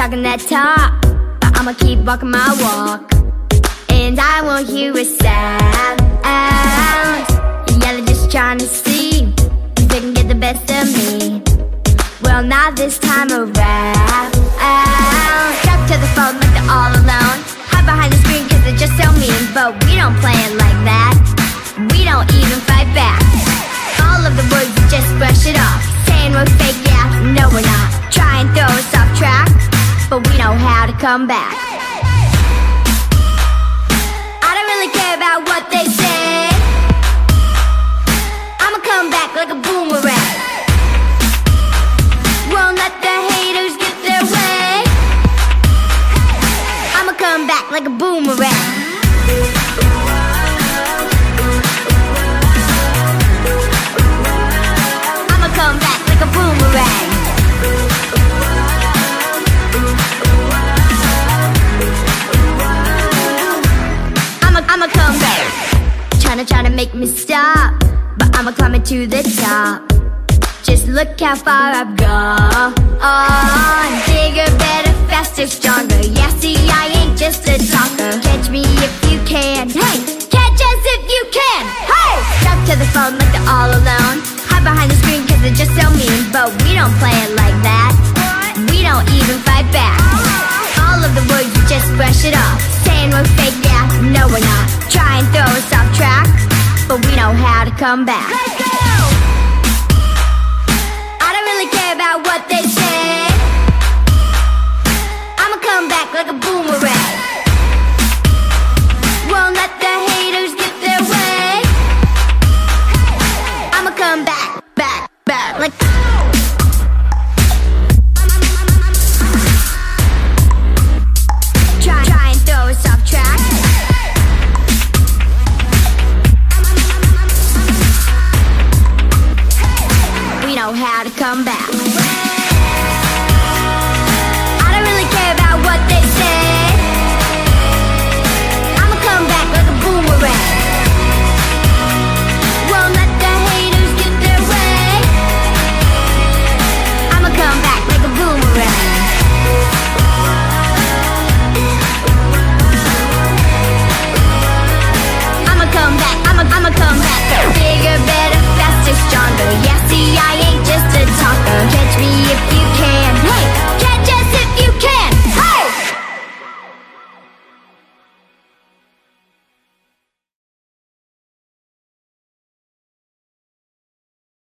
talking that talk, but I'ma keep walking my walk. And I won't hear a sound. Yeah, they're just trying to see if they can get the best of me. Well, not this time around. Stuck to the phone like they're all alone. Hide behind the screen cause they're just so mean. But we don't play it like that. We don't even fight back. All of the words, just brush it off. Saying we're fake, come back. Make me stop. But I'ma climb it to the top. Just look how far I've gone. Oh, bigger, better, faster, stronger. Yeah, see, I ain't just a talker. Catch me if you can. Hey, catch us if you can. Hey, stuck to the phone like they're all alone. Hide behind the screen cause they're just so mean. But we don't play it like that. We don't even fight back. All of the words, you just brush it off. Saying we're fake, yeah, no we're not. Try and throw come back. Let's go! I don't really care about what they say. I'ma come back like a boomerang. Won't let the haters get their way. I'ma come back, back, back like. Come back.